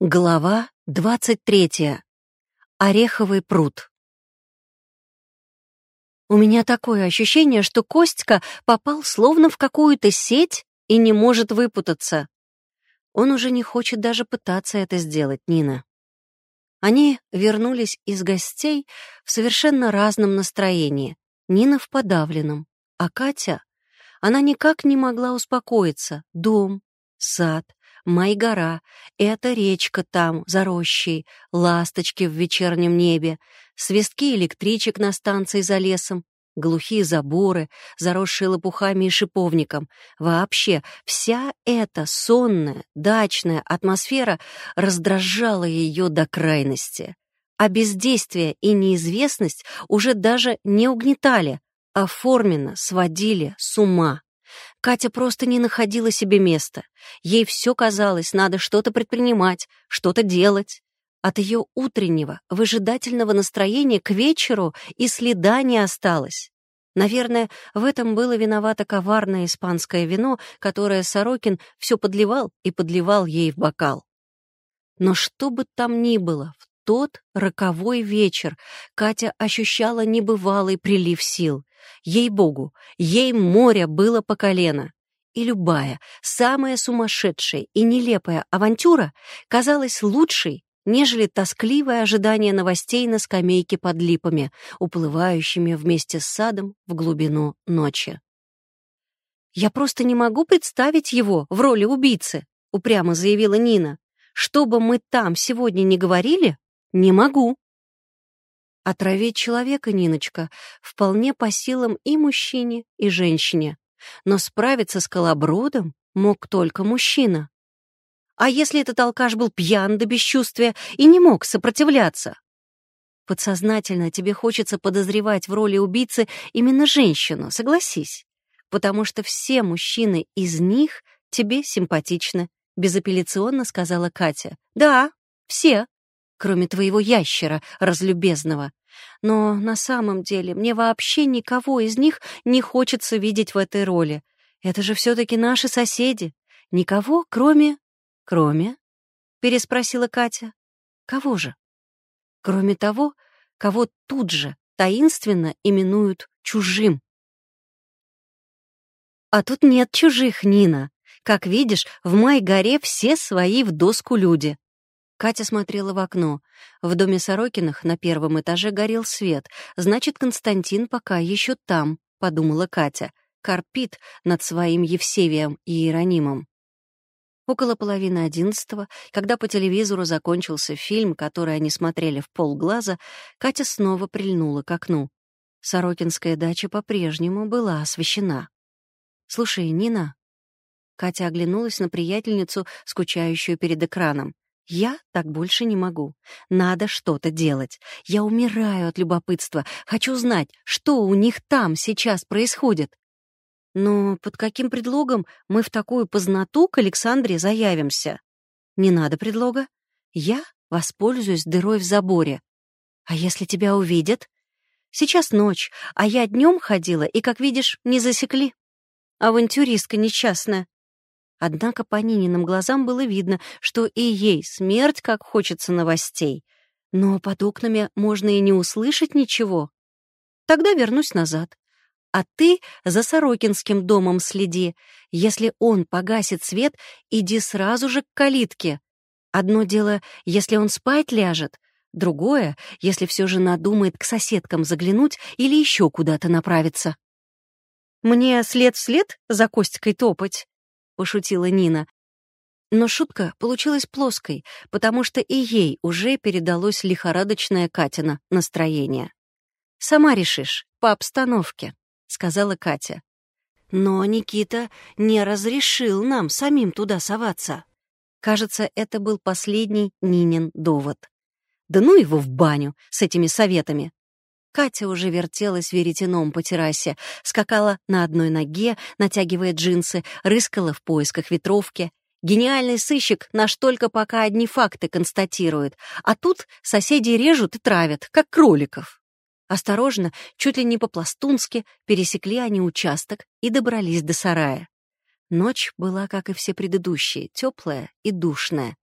Глава двадцать третья. Ореховый пруд. У меня такое ощущение, что Костька попал словно в какую-то сеть и не может выпутаться. Он уже не хочет даже пытаться это сделать, Нина. Они вернулись из гостей в совершенно разном настроении. Нина в подавленном, а Катя... Она никак не могла успокоиться. Дом, сад, Майгора — это речка там, за рощей, ласточки в вечернем небе, свистки электричек на станции за лесом, глухие заборы, заросшие лопухами и шиповником. Вообще, вся эта сонная, дачная атмосфера раздражала ее до крайности. А бездействие и неизвестность уже даже не угнетали, а форменно сводили с ума. Катя просто не находила себе места. Ей все казалось, надо что-то предпринимать, что-то делать. От ее утреннего, выжидательного настроения к вечеру и следа не осталось. Наверное, в этом было виновато коварное испанское вино, которое Сорокин все подливал и подливал ей в бокал. Но что бы там ни было, в тот роковой вечер Катя ощущала небывалый прилив сил. Ей-богу, ей море было по колено. И любая, самая сумасшедшая и нелепая авантюра казалась лучшей, нежели тоскливое ожидание новостей на скамейке под липами, уплывающими вместе с садом в глубину ночи. «Я просто не могу представить его в роли убийцы», — упрямо заявила Нина. «Что бы мы там сегодня не говорили, не могу». Отравить человека, Ниночка, вполне по силам и мужчине, и женщине. Но справиться с колобродом мог только мужчина. А если этот алкаш был пьян до бесчувствия и не мог сопротивляться? Подсознательно тебе хочется подозревать в роли убийцы именно женщину, согласись. Потому что все мужчины из них тебе симпатичны, безапелляционно сказала Катя. Да, все, кроме твоего ящера разлюбезного. Но на самом деле мне вообще никого из них не хочется видеть в этой роли. Это же все-таки наши соседи. Никого, кроме... Кроме? Переспросила Катя. Кого же? Кроме того, кого тут же таинственно именуют чужим. А тут нет чужих, Нина. Как видишь, в Май-горе все свои в доску люди. Катя смотрела в окно. В доме Сорокиных на первом этаже горел свет. Значит, Константин пока еще там, подумала Катя. Карпит над своим Евсевием и Иеронимом. Около половины одиннадцатого, когда по телевизору закончился фильм, который они смотрели в полглаза, Катя снова прильнула к окну. Сорокинская дача по-прежнему была освещена. «Слушай, Нина...» Катя оглянулась на приятельницу, скучающую перед экраном. Я так больше не могу. Надо что-то делать. Я умираю от любопытства. Хочу знать, что у них там сейчас происходит. Но под каким предлогом мы в такую познату к Александре заявимся? Не надо предлога. Я воспользуюсь дырой в заборе. А если тебя увидят? Сейчас ночь, а я днем ходила и, как видишь, не засекли. Авантюристка несчастная. Однако по Нининым глазам было видно, что и ей смерть как хочется новостей. Но под окнами можно и не услышать ничего. Тогда вернусь назад. А ты за Сорокинским домом следи. Если он погасит свет, иди сразу же к калитке. Одно дело, если он спать ляжет, другое, если все же надумает к соседкам заглянуть или еще куда-то направиться. Мне след вслед за Костикой топать? Пошутила Нина. Но шутка получилась плоской, потому что и ей уже передалось лихорадочное Катина настроение. «Сама решишь, по обстановке», — сказала Катя. «Но Никита не разрешил нам самим туда соваться». Кажется, это был последний Нинин довод. «Да ну его в баню с этими советами!» Катя уже вертелась веретеном по террасе, скакала на одной ноге, натягивая джинсы, рыскала в поисках ветровки. Гениальный сыщик наш только пока одни факты констатирует, а тут соседи режут и травят, как кроликов. Осторожно, чуть ли не по-пластунски, пересекли они участок и добрались до сарая. Ночь была, как и все предыдущие, теплая и душная.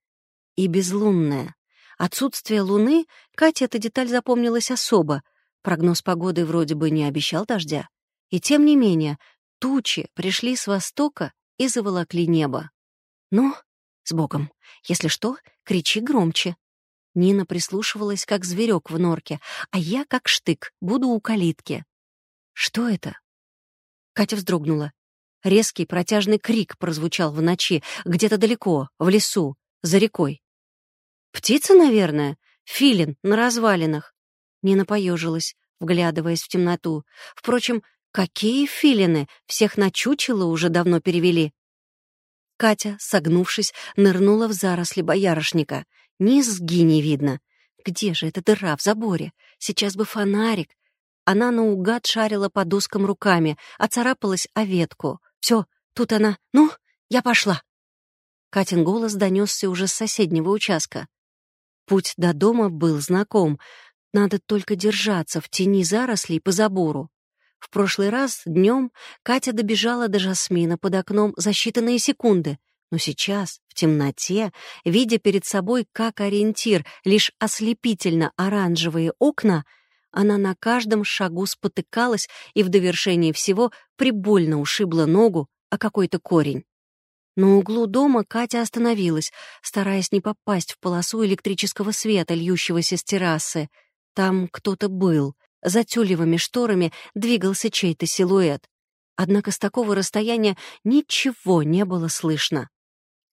и безлунная. Отсутствие луны Кате эта деталь запомнилась особо. Прогноз погоды вроде бы не обещал дождя. И тем не менее, тучи пришли с востока и заволокли небо. «Ну, с Богом, если что, кричи громче». Нина прислушивалась, как зверек в норке, а я, как штык, буду у калитки. «Что это?» Катя вздрогнула. Резкий протяжный крик прозвучал в ночи, где-то далеко, в лесу, за рекой. «Птица, наверное? Филин на развалинах». Нина поежилась, вглядываясь в темноту. Впрочем, какие филины? Всех на чучело уже давно перевели. Катя, согнувшись, нырнула в заросли боярышника. Низги не видно. Где же эта дыра в заборе? Сейчас бы фонарик. Она наугад шарила по доскам руками, оцарапалась о ветку. Все, тут она. Ну, я пошла. Катин голос донесся уже с соседнего участка. Путь до дома был знаком. Надо только держаться в тени зарослей по забору. В прошлый раз днем Катя добежала до Жасмина под окном за считанные секунды, но сейчас, в темноте, видя перед собой как ориентир лишь ослепительно оранжевые окна, она на каждом шагу спотыкалась и в довершении всего прибольно ушибла ногу о какой-то корень. На углу дома Катя остановилась, стараясь не попасть в полосу электрического света, льющегося с террасы. Там кто-то был. За тюлевыми шторами двигался чей-то силуэт. Однако с такого расстояния ничего не было слышно.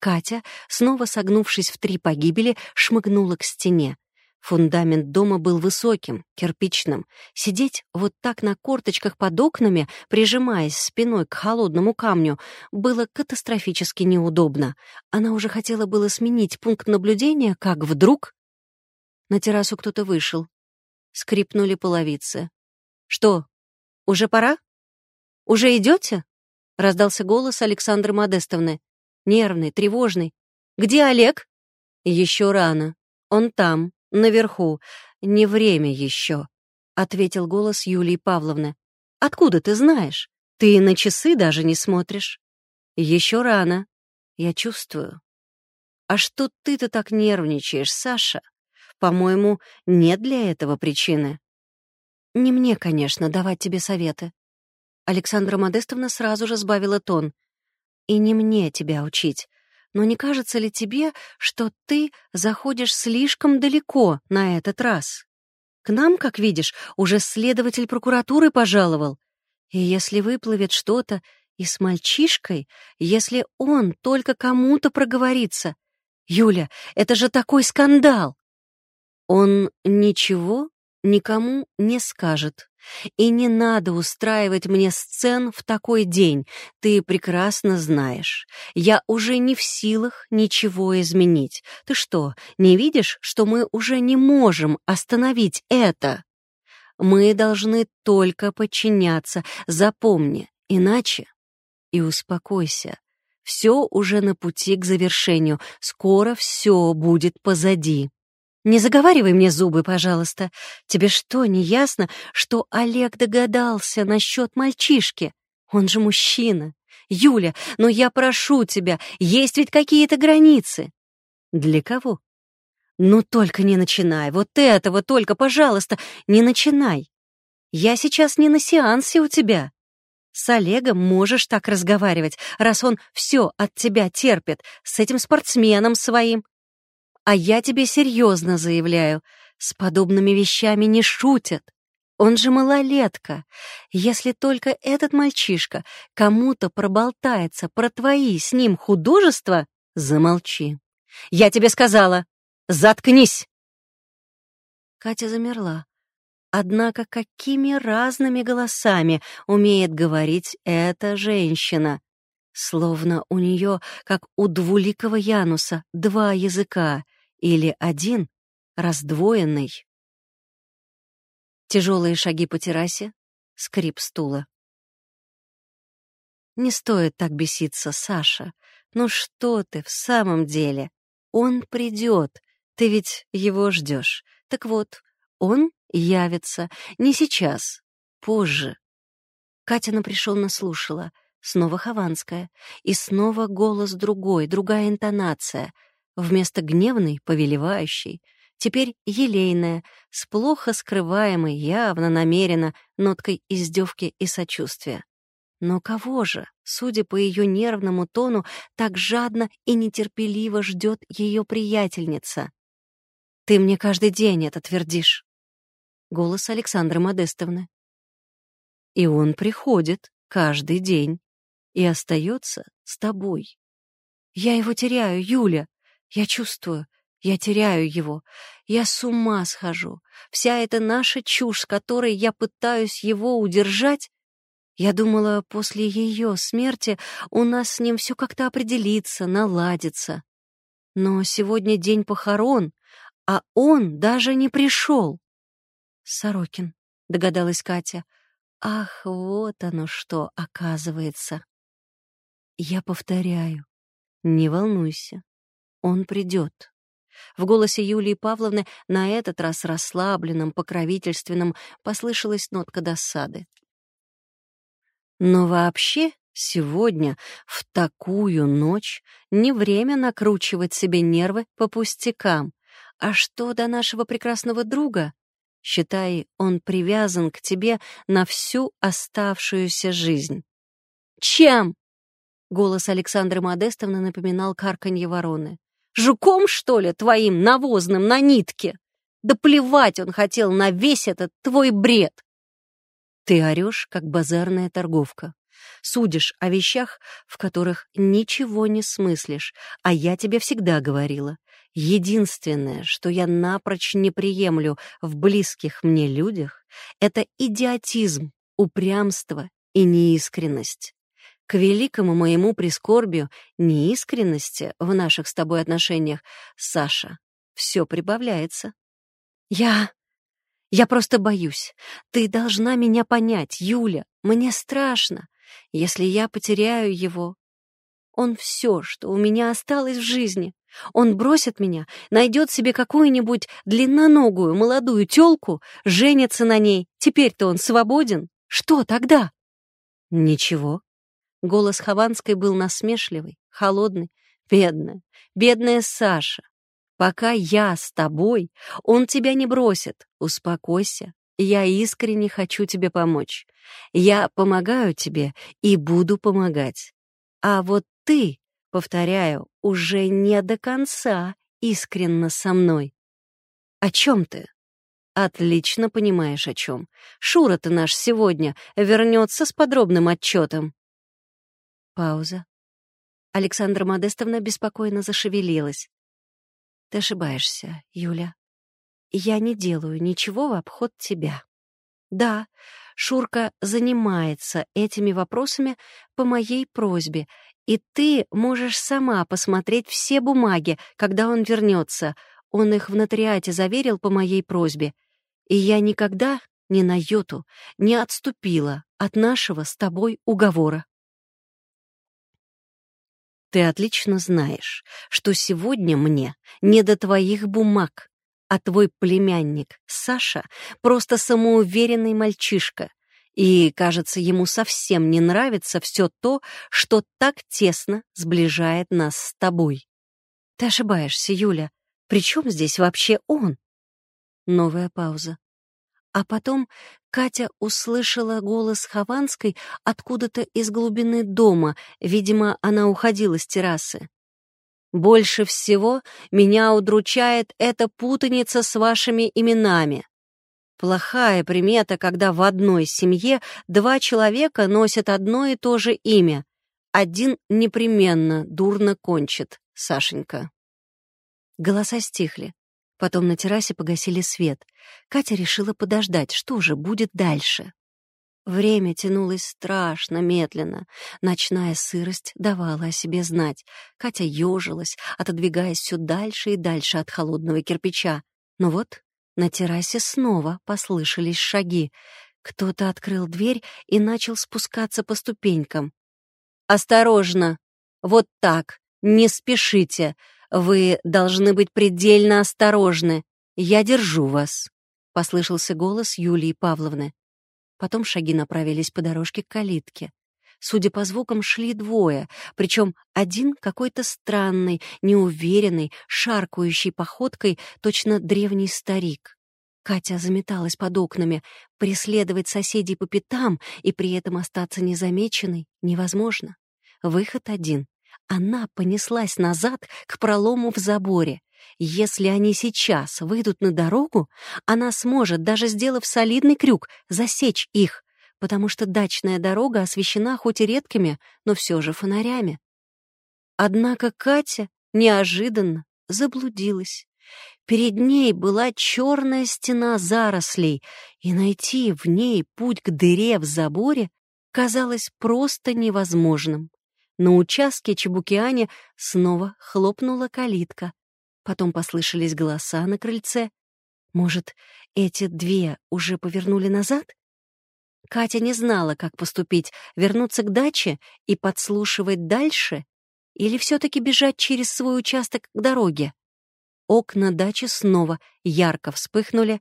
Катя, снова согнувшись в три погибели, шмыгнула к стене. Фундамент дома был высоким, кирпичным. Сидеть вот так на корточках под окнами, прижимаясь спиной к холодному камню, было катастрофически неудобно. Она уже хотела было сменить пункт наблюдения, как вдруг... На террасу кто-то вышел. Скрипнули половицы. «Что, уже пора? Уже идете? раздался голос Александры Модестовны. Нервный, тревожный. «Где Олег?» «Еще рано. Он там, наверху. Не время еще», — ответил голос Юлии Павловны. «Откуда ты знаешь? Ты на часы даже не смотришь». «Еще рано. Я чувствую». «А что ты-то так нервничаешь, Саша? По-моему, нет для этого причины». «Не мне, конечно, давать тебе советы». Александра Модестовна сразу же сбавила тон. «И не мне тебя учить. Но не кажется ли тебе, что ты заходишь слишком далеко на этот раз? К нам, как видишь, уже следователь прокуратуры пожаловал. И если выплывет что-то и с мальчишкой, если он только кому-то проговорится... Юля, это же такой скандал! Он ничего никому не скажет. И не надо устраивать мне сцен в такой день, ты прекрасно знаешь. Я уже не в силах ничего изменить. Ты что, не видишь, что мы уже не можем остановить это? Мы должны только подчиняться, запомни, иначе... И успокойся. Все уже на пути к завершению, скоро все будет позади. Не заговаривай мне зубы, пожалуйста. Тебе что, не ясно, что Олег догадался насчет мальчишки? Он же мужчина. Юля, но я прошу тебя, есть ведь какие-то границы. Для кого? Ну только не начинай, вот этого только, пожалуйста, не начинай. Я сейчас не на сеансе у тебя. С Олегом можешь так разговаривать, раз он все от тебя терпит, с этим спортсменом своим. А я тебе серьезно заявляю, с подобными вещами не шутят. Он же малолетка. Если только этот мальчишка кому-то проболтается про твои с ним художества, замолчи. Я тебе сказала, заткнись. Катя замерла. Однако какими разными голосами умеет говорить эта женщина? Словно у нее, как у двуликого Януса, два языка, или один, раздвоенный. Тяжелые шаги по террасе, скрип стула. Не стоит так беситься, Саша. Ну что ты в самом деле? Он придет, ты ведь его ждешь. Так вот, он явится не сейчас, позже. Катя напряженно слушала. Снова Хованская. И снова голос другой, другая интонация. Вместо гневной, повелевающей, теперь елейная, с плохо скрываемой, явно намеренно, ноткой издевки и сочувствия. Но кого же, судя по ее нервному тону, так жадно и нетерпеливо ждет ее приятельница? «Ты мне каждый день это твердишь». Голос Александры Модестовны. «И он приходит каждый день и остается с тобой. Я его теряю, Юля. Я чувствую, я теряю его. Я с ума схожу. Вся эта наша чушь, с которой я пытаюсь его удержать, я думала, после ее смерти у нас с ним все как-то определится, наладится. Но сегодня день похорон, а он даже не пришел. Сорокин, догадалась Катя. Ах, вот оно что, оказывается. Я повторяю, не волнуйся, он придет. В голосе Юлии Павловны на этот раз расслабленным, покровительственным послышалась нотка досады. Но вообще сегодня, в такую ночь, не время накручивать себе нервы по пустякам. А что до нашего прекрасного друга? Считай, он привязан к тебе на всю оставшуюся жизнь. Чем? Голос Александры Модестовны напоминал карканье вороны. «Жуком, что ли, твоим навозным на нитке? Да плевать он хотел на весь этот твой бред!» Ты орешь, как базарная торговка. Судишь о вещах, в которых ничего не смыслишь, а я тебе всегда говорила. Единственное, что я напрочь не приемлю в близких мне людях, это идиотизм, упрямство и неискренность. К великому моему прискорбию неискренности в наших с тобой отношениях, Саша, все прибавляется. Я... я просто боюсь. Ты должна меня понять, Юля. Мне страшно. Если я потеряю его, он все, что у меня осталось в жизни. Он бросит меня, найдет себе какую-нибудь длинноногую молодую тёлку, женится на ней. Теперь-то он свободен. Что тогда? Ничего. Голос Хованской был насмешливый, холодный. «Бедная, бедная Саша, пока я с тобой, он тебя не бросит. Успокойся, я искренне хочу тебе помочь. Я помогаю тебе и буду помогать. А вот ты, повторяю, уже не до конца искренна со мной. О чем ты? Отлично понимаешь, о чем. Шура ты наш сегодня вернется с подробным отчетом. Пауза. Александра Модестовна беспокойно зашевелилась. «Ты ошибаешься, Юля. Я не делаю ничего в обход тебя. Да, Шурка занимается этими вопросами по моей просьбе, и ты можешь сама посмотреть все бумаги, когда он вернется. Он их в нотариате заверил по моей просьбе. И я никогда ни на йоту не отступила от нашего с тобой уговора. Ты отлично знаешь, что сегодня мне не до твоих бумаг, а твой племянник Саша просто самоуверенный мальчишка, и, кажется, ему совсем не нравится все то, что так тесно сближает нас с тобой. Ты ошибаешься, Юля. При чем здесь вообще он? Новая пауза. А потом Катя услышала голос Хованской откуда-то из глубины дома, видимо, она уходила с террасы. «Больше всего меня удручает эта путаница с вашими именами. Плохая примета, когда в одной семье два человека носят одно и то же имя. Один непременно дурно кончит, Сашенька». Голоса стихли. Потом на террасе погасили свет. Катя решила подождать, что же будет дальше. Время тянулось страшно медленно. Ночная сырость давала о себе знать. Катя ежилась, отодвигаясь все дальше и дальше от холодного кирпича. Но вот на террасе снова послышались шаги. Кто-то открыл дверь и начал спускаться по ступенькам. «Осторожно! Вот так! Не спешите! «Вы должны быть предельно осторожны. Я держу вас», — послышался голос Юлии Павловны. Потом шаги направились по дорожке к калитке. Судя по звукам, шли двое, причем один какой-то странный, неуверенный, шаркающий походкой, точно древний старик. Катя заметалась под окнами. Преследовать соседей по пятам и при этом остаться незамеченной невозможно. Выход один. Она понеслась назад к пролому в заборе. Если они сейчас выйдут на дорогу, она сможет, даже сделав солидный крюк, засечь их, потому что дачная дорога освещена хоть и редкими, но все же фонарями. Однако Катя неожиданно заблудилась. Перед ней была черная стена зарослей, и найти в ней путь к дыре в заборе казалось просто невозможным. На участке Чебукиане снова хлопнула калитка. Потом послышались голоса на крыльце. Может, эти две уже повернули назад? Катя не знала, как поступить, вернуться к даче и подслушивать дальше или все-таки бежать через свой участок к дороге. Окна дачи снова ярко вспыхнули,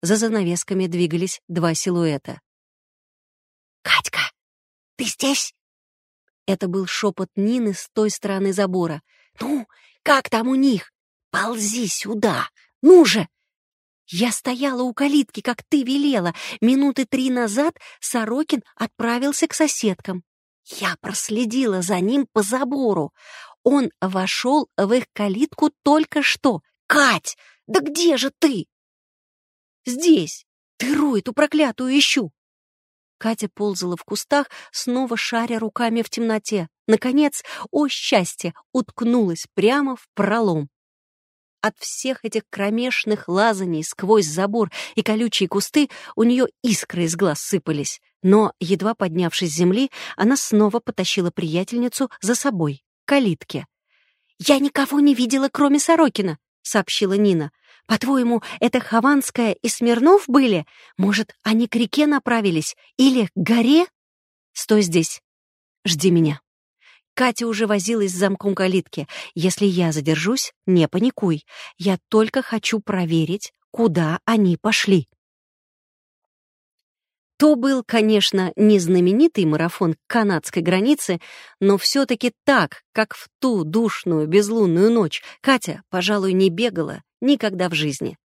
за занавесками двигались два силуэта. «Катька, ты здесь?» Это был шепот Нины с той стороны забора. «Ну, как там у них? Ползи сюда! Ну же!» Я стояла у калитки, как ты велела. Минуты три назад Сорокин отправился к соседкам. Я проследила за ним по забору. Он вошел в их калитку только что. «Кать, да где же ты?» «Здесь. Тыру эту проклятую ищу». Катя ползала в кустах, снова шаря руками в темноте. Наконец, о счастье, уткнулась прямо в пролом. От всех этих кромешных лазаний сквозь забор и колючие кусты у нее искры из глаз сыпались. Но, едва поднявшись с земли, она снова потащила приятельницу за собой, к калитке. «Я никого не видела, кроме Сорокина», — сообщила Нина. «По-твоему, это Хованская и Смирнов были? Может, они к реке направились? Или к горе? Стой здесь. Жди меня». Катя уже возилась с замком калитки. «Если я задержусь, не паникуй. Я только хочу проверить, куда они пошли». То был, конечно, не знаменитый марафон канадской границе, но все-таки так, как в ту душную безлунную ночь, Катя, пожалуй, не бегала никогда в жизни.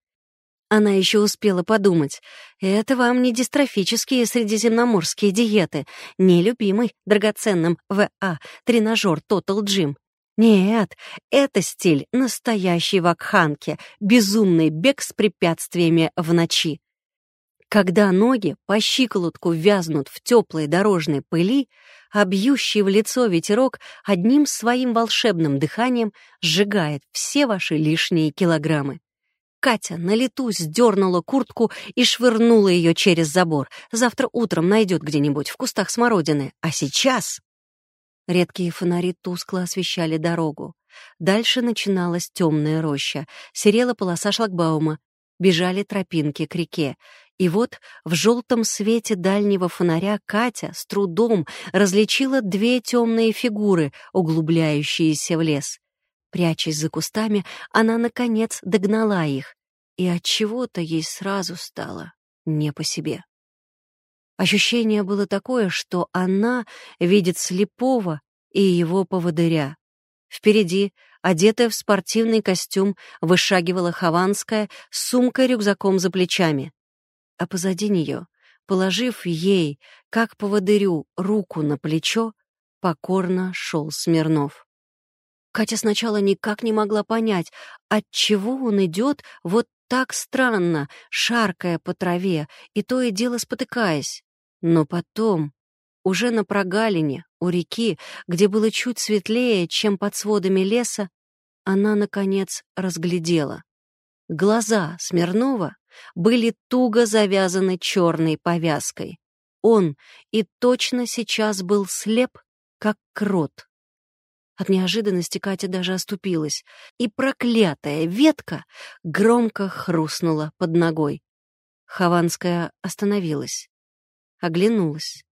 Она еще успела подумать, это вам не дистрофические средиземноморские диеты, не любимый драгоценным ВА тренажер Total Gym. Нет, это стиль настоящей вакханки, безумный бег с препятствиями в ночи. Когда ноги по щиколотку вязнут в теплой дорожной пыли, а бьющий в лицо ветерок одним своим волшебным дыханием сжигает все ваши лишние килограммы. Катя на лету сдернула куртку и швырнула ее через забор. Завтра утром найдет где-нибудь в кустах смородины. А сейчас... Редкие фонари тускло освещали дорогу. Дальше начиналась темная роща. Серела полоса шлагбаума. Бежали тропинки к реке. И вот в желтом свете дальнего фонаря Катя с трудом различила две темные фигуры, углубляющиеся в лес. Прячась за кустами, она, наконец, догнала их, и от чего то ей сразу стало не по себе. Ощущение было такое, что она видит слепого и его поводыря. Впереди, одетая в спортивный костюм, вышагивала Хованская с сумкой-рюкзаком за плечами. А позади нее, положив ей, как поводырю, руку на плечо, покорно шел Смирнов. Катя сначала никак не могла понять, от чего он идет вот так странно, шаркая по траве и то и дело спотыкаясь. Но потом, уже на прогалине, у реки, где было чуть светлее, чем под сводами леса, она, наконец, разглядела. Глаза Смирнова были туго завязаны черной повязкой. Он и точно сейчас был слеп, как крот. От неожиданности Катя даже оступилась, и проклятая ветка громко хрустнула под ногой. Хованская остановилась, оглянулась.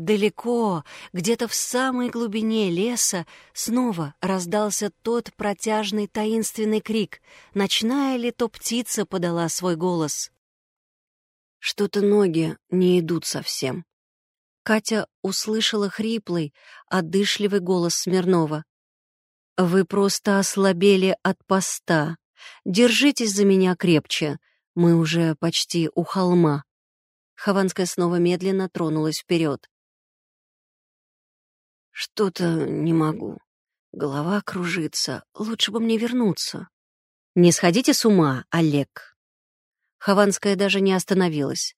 Далеко, где-то в самой глубине леса, снова раздался тот протяжный таинственный крик. Ночная ли то птица подала свой голос? Что-то ноги не идут совсем. Катя услышала хриплый, одышливый голос Смирнова. «Вы просто ослабели от поста. Держитесь за меня крепче. Мы уже почти у холма». Хованская снова медленно тронулась вперед. «Что-то не могу. Голова кружится. Лучше бы мне вернуться». «Не сходите с ума, Олег». Хованская даже не остановилась.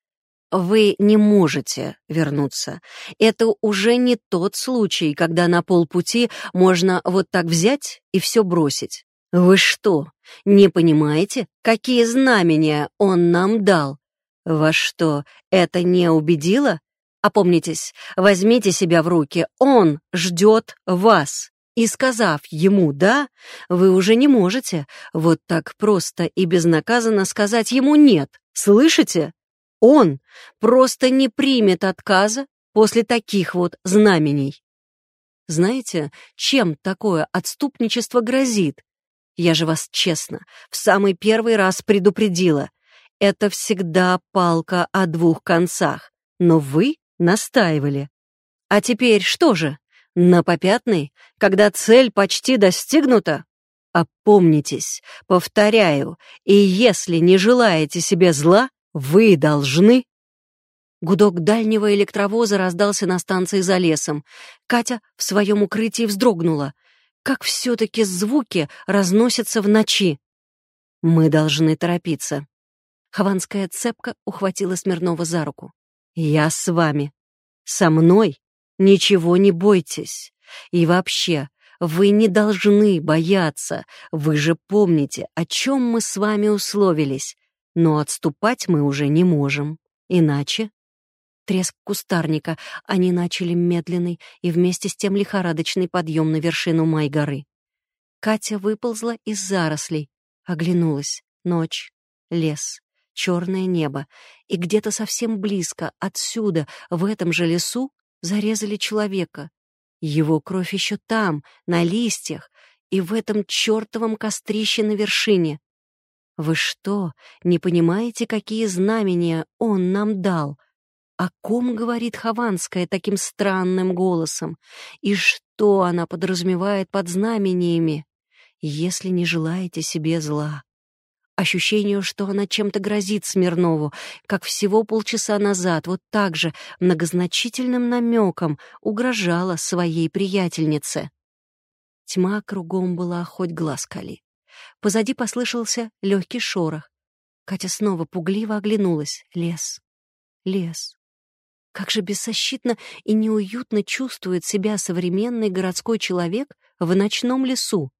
Вы не можете вернуться. Это уже не тот случай, когда на полпути можно вот так взять и все бросить. Вы что, не понимаете, какие знамения он нам дал? Вас что, это не убедило? Опомнитесь, возьмите себя в руки, он ждет вас. И сказав ему «да», вы уже не можете вот так просто и безнаказанно сказать ему «нет». Слышите? Он просто не примет отказа после таких вот знамений. Знаете, чем такое отступничество грозит? Я же вас честно, в самый первый раз предупредила. Это всегда палка о двух концах, но вы настаивали. А теперь что же, на попятный, когда цель почти достигнута? Опомнитесь, повторяю, и если не желаете себе зла, вы должны...» Гудок дальнего электровоза раздался на станции за лесом. Катя в своем укрытии вздрогнула. Как все-таки звуки разносятся в ночи. «Мы должны торопиться». Хованская цепка ухватила Смирнова за руку. «Я с вами. Со мной ничего не бойтесь. И вообще, вы не должны бояться. Вы же помните, о чем мы с вами условились. Но отступать мы уже не можем. Иначе... Треск кустарника. Они начали медленный и вместе с тем лихорадочный подъем на вершину Май-горы. Катя выползла из зарослей, оглянулась. Ночь, лес, черное небо. И где-то совсем близко, отсюда, в этом же лесу, зарезали человека. Его кровь еще там, на листьях, и в этом чертовом кострище на вершине. Вы что, не понимаете, какие знамения он нам дал? О ком говорит Хованская таким странным голосом? И что она подразумевает под знамениями? Если не желаете себе зла. Ощущение, что она чем-то грозит Смирнову, как всего полчаса назад, вот так же, многозначительным намеком, угрожала своей приятельнице. Тьма кругом была хоть глаз кали. Позади послышался легкий шорох. Катя снова пугливо оглянулась. Лес. Лес. Как же бессощитно и неуютно чувствует себя современный городской человек в ночном лесу.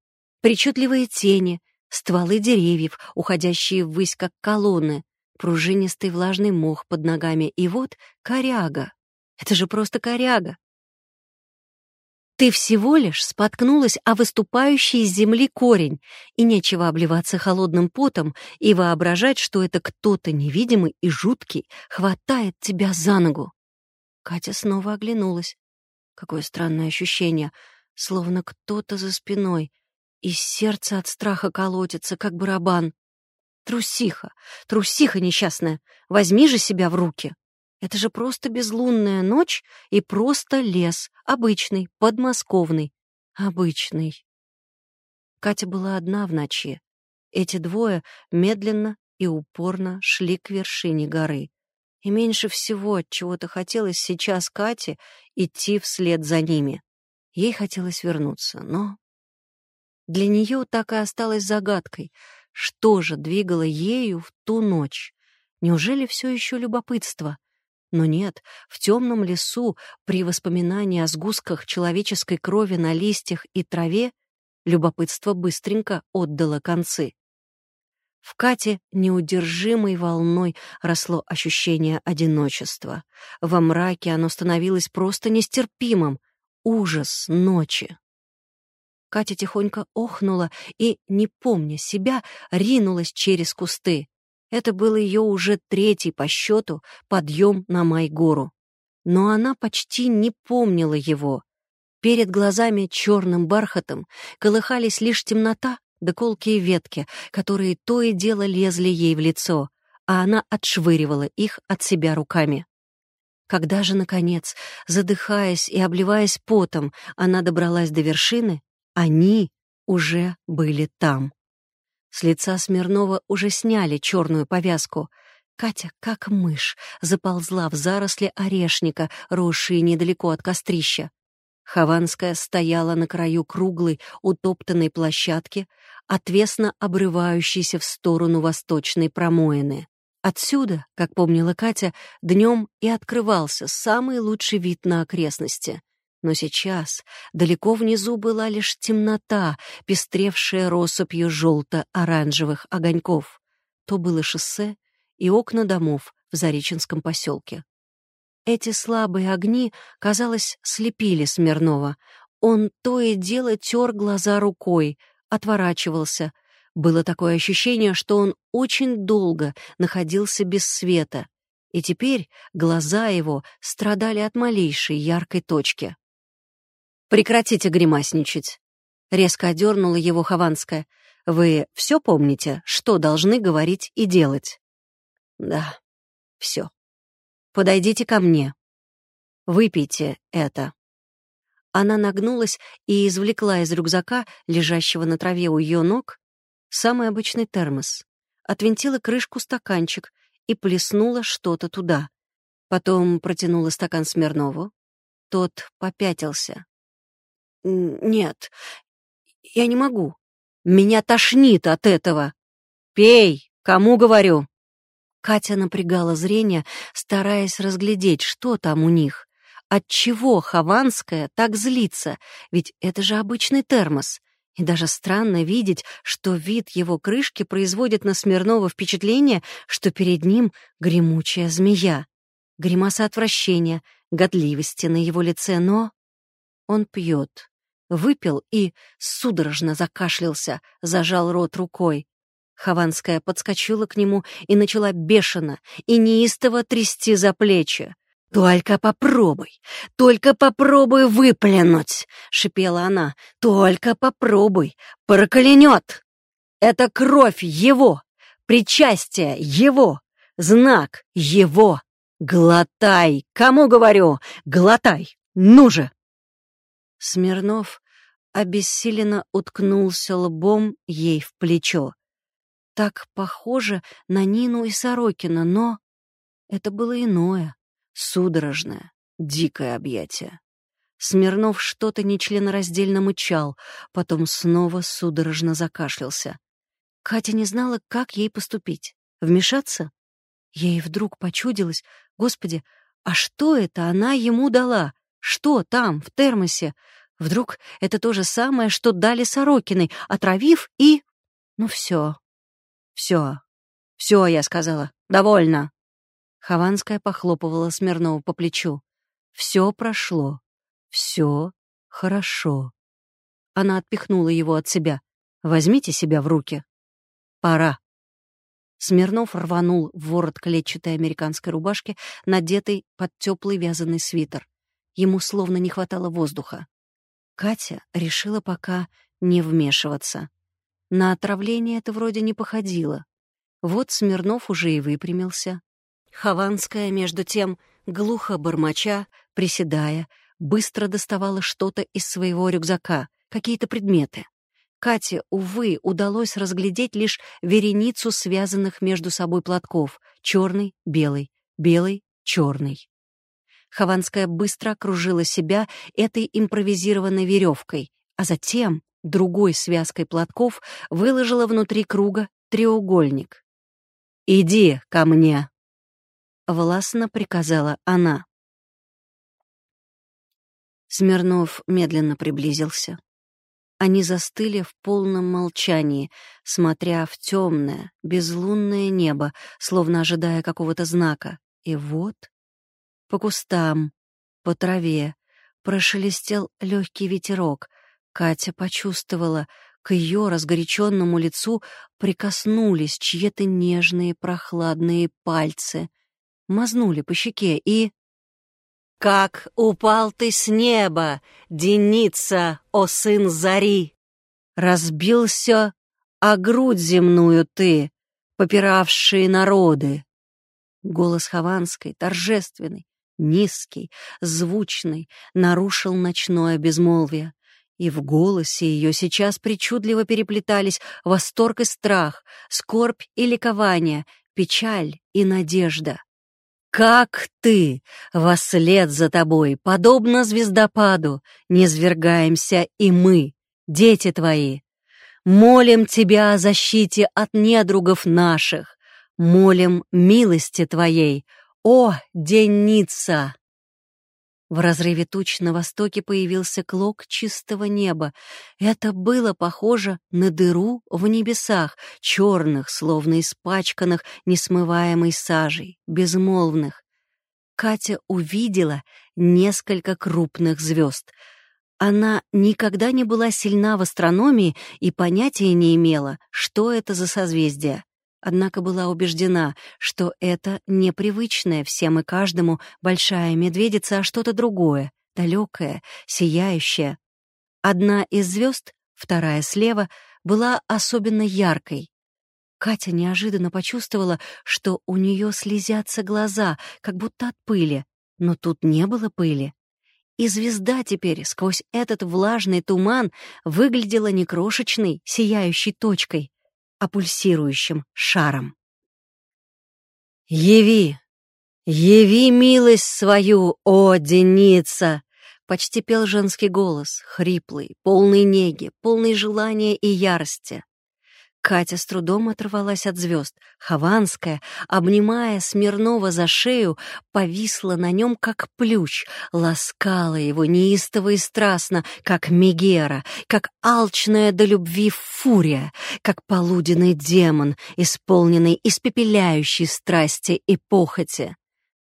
Причудливые тени, стволы деревьев, уходящие ввысь, как колонны, пружинистый влажный мох под ногами, и вот коряга. Это же просто коряга. Ты всего лишь споткнулась о выступающий из земли корень, и нечего обливаться холодным потом и воображать, что это кто-то невидимый и жуткий хватает тебя за ногу. Катя снова оглянулась. Какое странное ощущение, словно кто-то за спиной, и сердце от страха колотится, как барабан. Трусиха, трусиха несчастная, возьми же себя в руки. Это же просто безлунная ночь и просто лес, обычный, подмосковный, обычный. Катя была одна в ночи. Эти двое медленно и упорно шли к вершине горы. И меньше всего от чего-то хотелось сейчас Кате идти вслед за ними. Ей хотелось вернуться, но... Для нее так и осталось загадкой, что же двигало ею в ту ночь. Неужели все еще любопытство? Но нет, в темном лесу, при воспоминании о сгустках человеческой крови на листьях и траве, любопытство быстренько отдало концы. В Кате неудержимой волной росло ощущение одиночества. Во мраке оно становилось просто нестерпимым. Ужас ночи. Катя тихонько охнула и, не помня себя, ринулась через кусты. Это был ее уже третий по счету подъем на Майгору. Но она почти не помнила его. Перед глазами черным бархатом колыхались лишь темнота да колкие ветки, которые то и дело лезли ей в лицо, а она отшвыривала их от себя руками. Когда же, наконец, задыхаясь и обливаясь потом, она добралась до вершины, они уже были там. С лица Смирнова уже сняли черную повязку. Катя, как мышь, заползла в заросли орешника, росшие недалеко от кострища. Хованская стояла на краю круглой, утоптанной площадки, отвесно обрывающейся в сторону восточной промоины. Отсюда, как помнила Катя, днем и открывался самый лучший вид на окрестности. Но сейчас далеко внизу была лишь темнота, пестревшая россыпью желто-оранжевых огоньков. То было шоссе и окна домов в Зареченском поселке. Эти слабые огни, казалось, слепили Смирнова. Он то и дело тер глаза рукой, отворачивался, было такое ощущение, что он очень долго находился без света, и теперь глаза его страдали от малейшей яркой точки. «Прекратите гримасничать!» — резко одернула его Хованская. «Вы все помните, что должны говорить и делать?» «Да, все. Подойдите ко мне. Выпейте это». Она нагнулась и извлекла из рюкзака, лежащего на траве у ее ног, самый обычный термос, отвинтила крышку стаканчик и плеснула что-то туда. Потом протянула стакан Смирнову. Тот попятился. «Нет, я не могу. Меня тошнит от этого. Пей, кому говорю?» Катя напрягала зрение, стараясь разглядеть, что там у них. Отчего Хованская так злится? Ведь это же обычный термос. И даже странно видеть, что вид его крышки производит на Смирнова впечатление, что перед ним гремучая змея. Гримаса отвращения, годливости на его лице, но... Он пьет. Выпил и судорожно закашлялся, зажал рот рукой. Хованская подскочила к нему и начала бешено и неистово трясти за плечи. «Только попробуй, только попробуй выплюнуть!» — шипела она. «Только попробуй, проколянет! Это кровь его, причастие его, знак его! Глотай! Кому говорю? Глотай! Ну же!» Смирнов обессиленно уткнулся лбом ей в плечо. Так похоже на Нину и Сорокина, но это было иное. Судорожное, дикое объятие. Смирнов что-то нечленораздельно мычал, потом снова судорожно закашлялся. Катя не знала, как ей поступить. Вмешаться? Ей вдруг почудилось, господи, а что это она ему дала? Что там, в термосе? Вдруг это то же самое, что дали Сорокиной, отравив и... Ну все, все, все, я сказала, довольно. Хованская похлопывала Смирнова по плечу. «Все прошло. Все хорошо». Она отпихнула его от себя. «Возьмите себя в руки. Пора». Смирнов рванул в ворот клетчатой американской рубашки, надетой под теплый вязаный свитер. Ему словно не хватало воздуха. Катя решила пока не вмешиваться. На отравление это вроде не походило. Вот Смирнов уже и выпрямился. Хованская, между тем, глухо бормоча, приседая, быстро доставала что-то из своего рюкзака, какие-то предметы. Кате, увы, удалось разглядеть лишь вереницу связанных между собой платков — черный, белый, белый, черный. Хованская быстро окружила себя этой импровизированной веревкой, а затем другой связкой платков выложила внутри круга треугольник. «Иди ко мне!» — властно приказала она. Смирнов медленно приблизился. Они застыли в полном молчании, смотря в темное, безлунное небо, словно ожидая какого-то знака. И вот по кустам, по траве прошелестел легкий ветерок. Катя почувствовала, к ее разгоряченному лицу прикоснулись чьи-то нежные прохладные пальцы — мазнули по щеке и... «Как упал ты с неба, Деница, о сын зари! Разбился о грудь земную ты, попиравшие народы!» Голос Хованской, торжественный, низкий, звучный, нарушил ночное безмолвие. И в голосе ее сейчас причудливо переплетались восторг и страх, скорбь и ликование, печаль и надежда. Как ты, вослед за тобой, подобно звездопаду, не свергаемся и мы, дети твои. Молим тебя о защите от недругов наших, молим милости твоей, о, денница! В разрыве туч на востоке появился клок чистого неба. Это было похоже на дыру в небесах, черных, словно испачканных несмываемой сажей, безмолвных. Катя увидела несколько крупных звезд. Она никогда не была сильна в астрономии и понятия не имела, что это за созвездие однако была убеждена, что это непривычная всем и каждому большая медведица, а что-то другое, далекое, сияющее. Одна из звезд, вторая слева, была особенно яркой. Катя неожиданно почувствовала, что у нее слезятся глаза, как будто от пыли, но тут не было пыли. И звезда теперь сквозь этот влажный туман выглядела не крошечной, сияющей точкой, а пульсирующим шаром. «Яви! Яви милость свою, о, Деница!» Почти пел женский голос, хриплый, полный неги, полный желания и ярости. Катя с трудом оторвалась от звезд. Хованская, обнимая Смирнова за шею, повисла на нем, как плющ, ласкала его неистово и страстно, как Мегера, как алчная до любви фурия, как полуденный демон, исполненный испепеляющей страсти и похоти.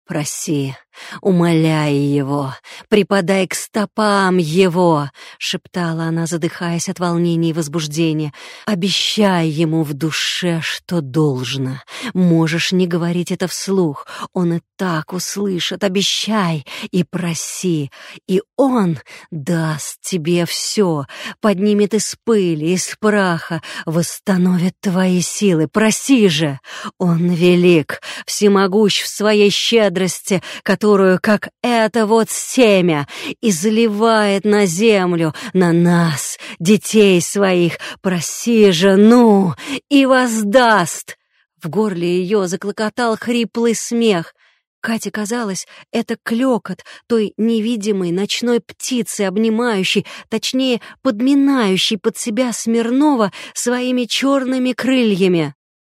«Проси, умоляй его, припадай к стопам его!» — шептала она, задыхаясь от волнения и возбуждения. «Обещай ему в душе, что должно. Можешь не говорить это вслух, он и так услышит. Обещай и проси, и он даст тебе все, поднимет из пыли, из праха, восстановит твои силы. Проси же! Он велик, всемогущ в своей щедрости, щедрости, которую, как это вот семя, изливает на землю, на нас, детей своих. Проси жену и воздаст!» В горле ее заклокотал хриплый смех. Кате казалось, это клёкот той невидимой ночной птицы, обнимающей, точнее, подминающей под себя Смирнова своими черными крыльями.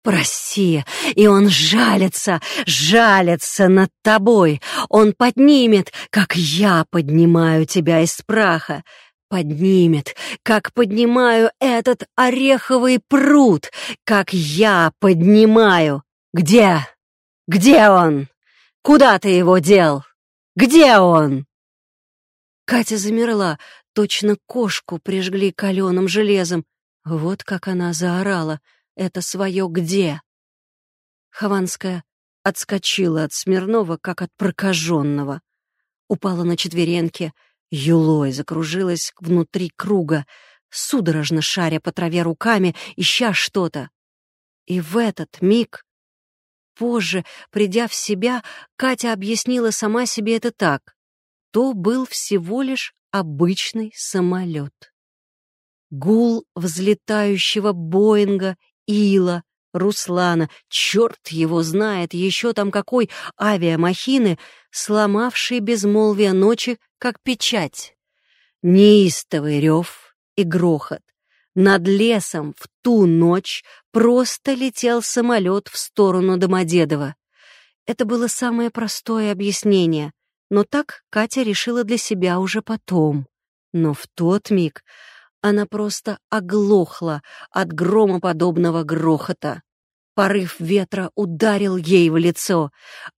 Проси, и он жалится, жалится над тобой. Он поднимет, как я поднимаю тебя из праха. Поднимет, как поднимаю этот ореховый пруд, как я поднимаю. Где? Где он? Куда ты его дел? Где он? Катя замерла, точно кошку прижгли каленым железом. Вот как она заорала — это свое где?» Хованская отскочила от Смирнова, как от прокаженного. Упала на четвереньки, юлой закружилась внутри круга, судорожно шаря по траве руками, ища что-то. И в этот миг... Позже, придя в себя, Катя объяснила сама себе это так. То был всего лишь обычный самолет. Гул взлетающего Боинга Ила, Руслана, черт его знает, еще там какой авиамахины, сломавший безмолвие ночи, как печать. Неистовый рев и грохот. Над лесом в ту ночь просто летел самолет в сторону Домодедова. Это было самое простое объяснение, но так Катя решила для себя уже потом. Но в тот миг она просто оглохла от громоподобного грохота. Порыв ветра ударил ей в лицо.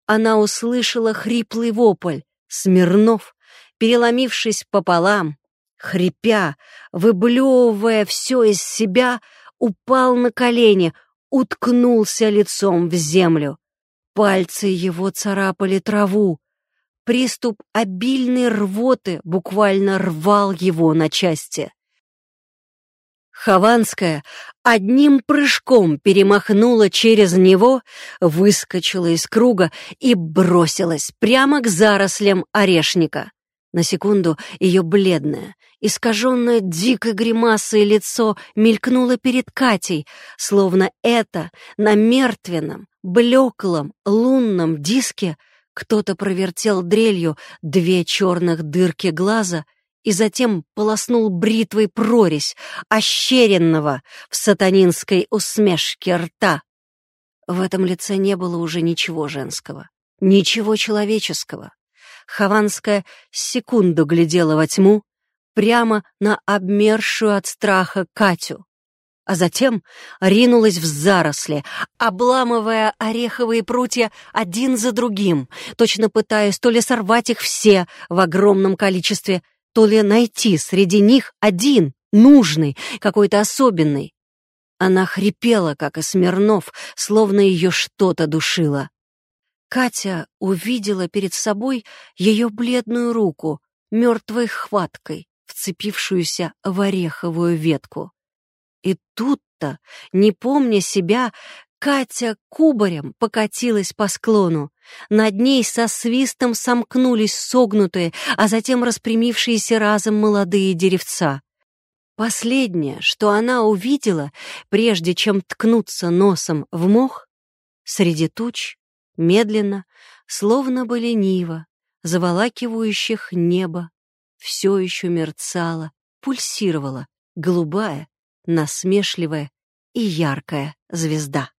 Она услышала хриплый вопль. Смирнов, переломившись пополам, хрипя, выблевывая все из себя, упал на колени, уткнулся лицом в землю. Пальцы его царапали траву. Приступ обильной рвоты буквально рвал его на части. Хованская одним прыжком перемахнула через него, выскочила из круга и бросилась прямо к зарослям орешника. На секунду ее бледное, искаженное дикой гримасой лицо мелькнуло перед Катей, словно это на мертвенном, блеклом лунном диске кто-то провертел дрелью две черных дырки глаза и затем полоснул бритвой прорезь, ощеренного в сатанинской усмешке рта. В этом лице не было уже ничего женского, ничего человеческого. Хованская секунду глядела во тьму, прямо на обмершую от страха Катю, а затем ринулась в заросли, обламывая ореховые прутья один за другим, точно пытаясь то ли сорвать их все в огромном количестве, то ли найти среди них один, нужный, какой-то особенный. Она хрипела, как и Смирнов, словно ее что-то душило. Катя увидела перед собой ее бледную руку, мертвой хваткой, вцепившуюся в ореховую ветку. И тут-то, не помня себя, Катя кубарем покатилась по склону. Над ней со свистом сомкнулись согнутые, а затем распрямившиеся разом молодые деревца. Последнее, что она увидела, прежде чем ткнуться носом в мох, среди туч медленно, словно бы лениво, заволакивающих небо, все еще мерцала, пульсировала голубая, насмешливая и яркая звезда.